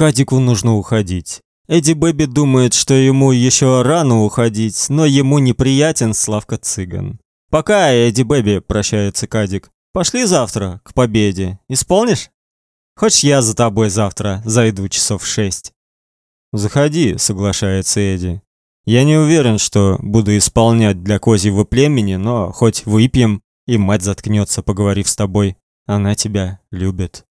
Кадику нужно уходить. Эдди Бэби думает, что ему еще рано уходить, но ему неприятен Славка Цыган. «Пока, Эдди Бэби», – прощается Кадик. «Пошли завтра, к победе. Исполнишь? Хочешь, я за тобой завтра зайду часов в шесть?» «Заходи», – соглашается Эдди. «Я не уверен, что буду исполнять для козьего племени, но хоть выпьем, и мать заткнется, поговорив с тобой. Она тебя любит».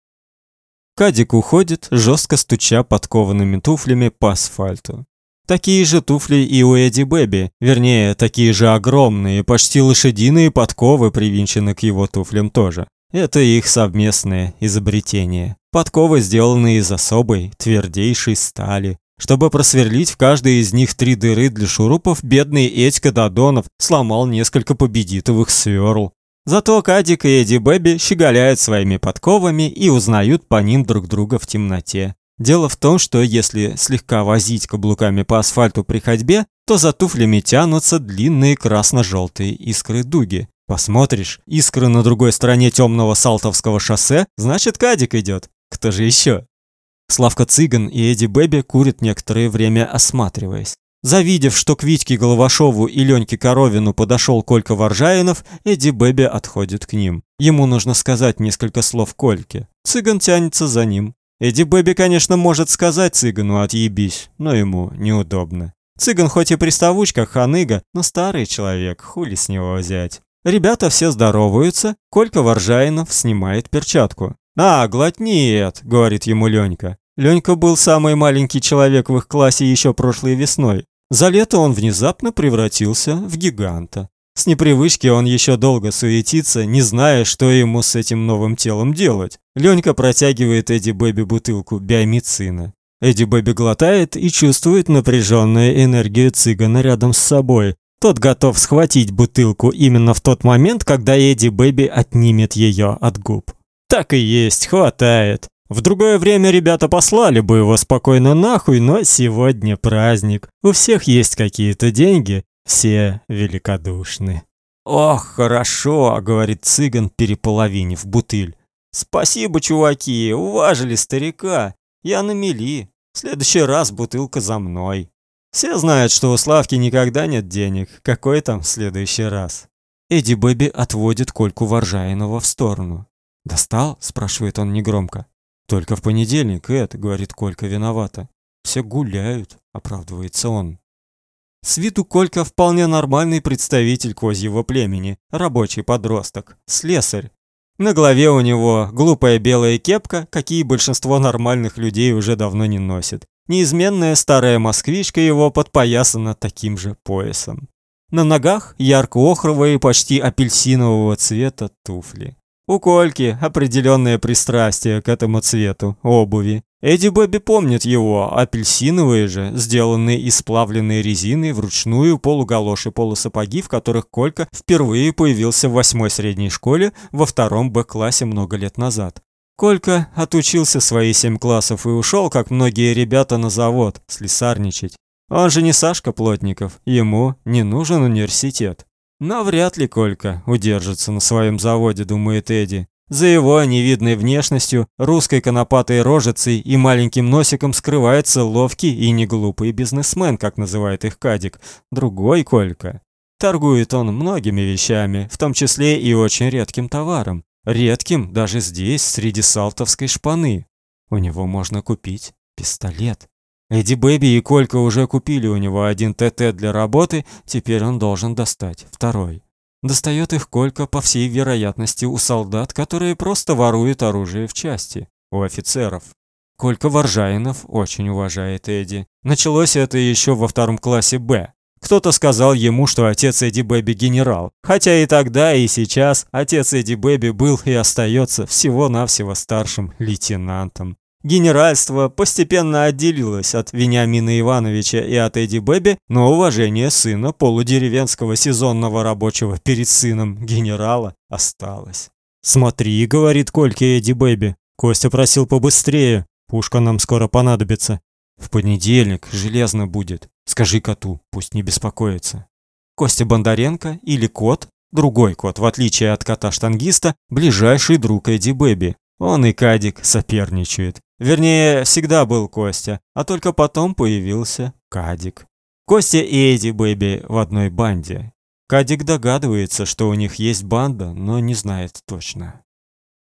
Кадик уходит, жестко стуча подкованными туфлями по асфальту. Такие же туфли и у Эдди Бэби, вернее, такие же огромные, почти лошадиные подковы привинчены к его туфлям тоже. Это их совместное изобретение. Подковы сделаны из особой, твердейшей стали. Чтобы просверлить в каждой из них три дыры для шурупов, бедный Этька Додонов сломал несколько победитовых сверл. Зато Кадик и Эдди Бэби щеголяют своими подковами и узнают по ним друг друга в темноте. Дело в том, что если слегка возить каблуками по асфальту при ходьбе, то за туфлями тянутся длинные красно-желтые искры дуги. Посмотришь, искры на другой стороне темного Салтовского шоссе, значит, Кадик идет. Кто же еще? Славка Цыган и Эдди Бэби курят некоторое время, осматриваясь. Завидев, что к Витьке Головашову и Леньке Коровину подошел Колька Варжаинов, Эдди Бэби отходит к ним. Ему нужно сказать несколько слов Кольке. Цыган тянется за ним. Эдди Бэби, конечно, может сказать цыгану «отъебись», но ему неудобно. Цыган хоть и приставучка, ханыга, но старый человек, хули с него взять. Ребята все здороваются, Колька Варжаинов снимает перчатку. «А, глотни, Эд», — говорит ему Ленька. Ленька был самый маленький человек в их классе еще прошлой весной. За лето он внезапно превратился в гиганта. С непривычки он еще долго суетится, не зная, что ему с этим новым телом делать. Ленька протягивает Эдди Бэби бутылку биомицина. Эдди Бэби глотает и чувствует напряженную энергию цыгана рядом с собой. Тот готов схватить бутылку именно в тот момент, когда Эдди Бэби отнимет ее от губ. Так и есть, хватает. В другое время ребята послали бы его спокойно нахуй, но сегодня праздник. У всех есть какие-то деньги, все великодушны. «Ох, хорошо», — говорит цыган, переполовинив бутыль. «Спасибо, чуваки, уважили старика. Я на мели. В следующий раз бутылка за мной». Все знают, что у Славки никогда нет денег. Какой там в следующий раз? Эдди Бэби отводит Кольку Воржаинова в сторону. «Достал?» – спрашивает он негромко. «Только в понедельник, Эд», — говорит Колька виновата. «Все гуляют», — оправдывается он. С виду Колька вполне нормальный представитель козьего племени, рабочий подросток, слесарь. На голове у него глупая белая кепка, какие большинство нормальных людей уже давно не носят. Неизменная старая москвичка его подпоясана таким же поясом. На ногах ярко-охровые, почти апельсинового цвета туфли. У Кольки определенное пристрастие к этому цвету обуви. Эдди Бэби помнит его, апельсиновые же, сделанные из сплавленной резины вручную полугалоши полусапоги, в которых Колька впервые появился в восьмой средней школе во втором Б-классе много лет назад. Колька отучился свои семь классов и ушел, как многие ребята, на завод слесарничать. Он же не Сашка Плотников, ему не нужен университет. Но вряд ли Колька удержится на своем заводе, думает Эдди. За его невидной внешностью, русской конопатой рожицей и маленьким носиком скрывается ловкий и неглупый бизнесмен, как называет их Кадик, другой Колька. Торгует он многими вещами, в том числе и очень редким товаром. Редким даже здесь, среди салтовской шпаны. У него можно купить пистолет. Эдди Бэби и Колька уже купили у него один ТТ для работы, теперь он должен достать второй. Достает их Колька, по всей вероятности, у солдат, которые просто воруют оружие в части, у офицеров. Колька Варжаинов очень уважает Эдди. Началось это еще во втором классе Б. Кто-то сказал ему, что отец Эдди Бэби генерал. Хотя и тогда, и сейчас отец Эдди Бэби был и остается всего-навсего старшим лейтенантом. Генеральство постепенно отделилось от Вениамина Ивановича и от Эдди Бэби, но уважение сына полудеревенского сезонного рабочего перед сыном генерала осталось. «Смотри», — говорит Кольке Эдди Бэби. «Костя просил побыстрее. Пушка нам скоро понадобится. В понедельник железно будет. Скажи коту, пусть не беспокоится». Костя Бондаренко или кот, другой кот, в отличие от кота-штангиста, ближайший друг Эдди Бэби. Он и Кадик соперничают. Вернее, всегда был Костя, а только потом появился Кадик. Костя и Эдди Бэби в одной банде. Кадик догадывается, что у них есть банда, но не знает точно.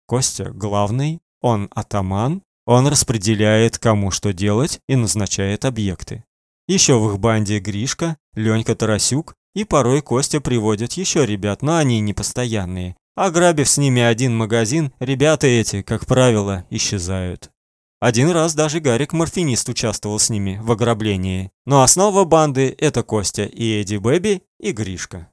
Костя главный, он атаман, он распределяет, кому что делать и назначает объекты. Еще в их банде Гришка, Ленька Тарасюк и порой Костя приводит еще ребят, но они не постоянные. Ограбив с ними один магазин, ребята эти, как правило, исчезают. Один раз даже Гарик Морфинист участвовал с ними в ограблении. Но основа банды это Костя и Эдди Бэби и Гришка.